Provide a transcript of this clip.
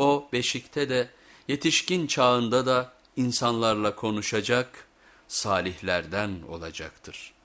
O beşikte de yetişkin çağında da insanlarla konuşacak, salihlerden olacaktır.''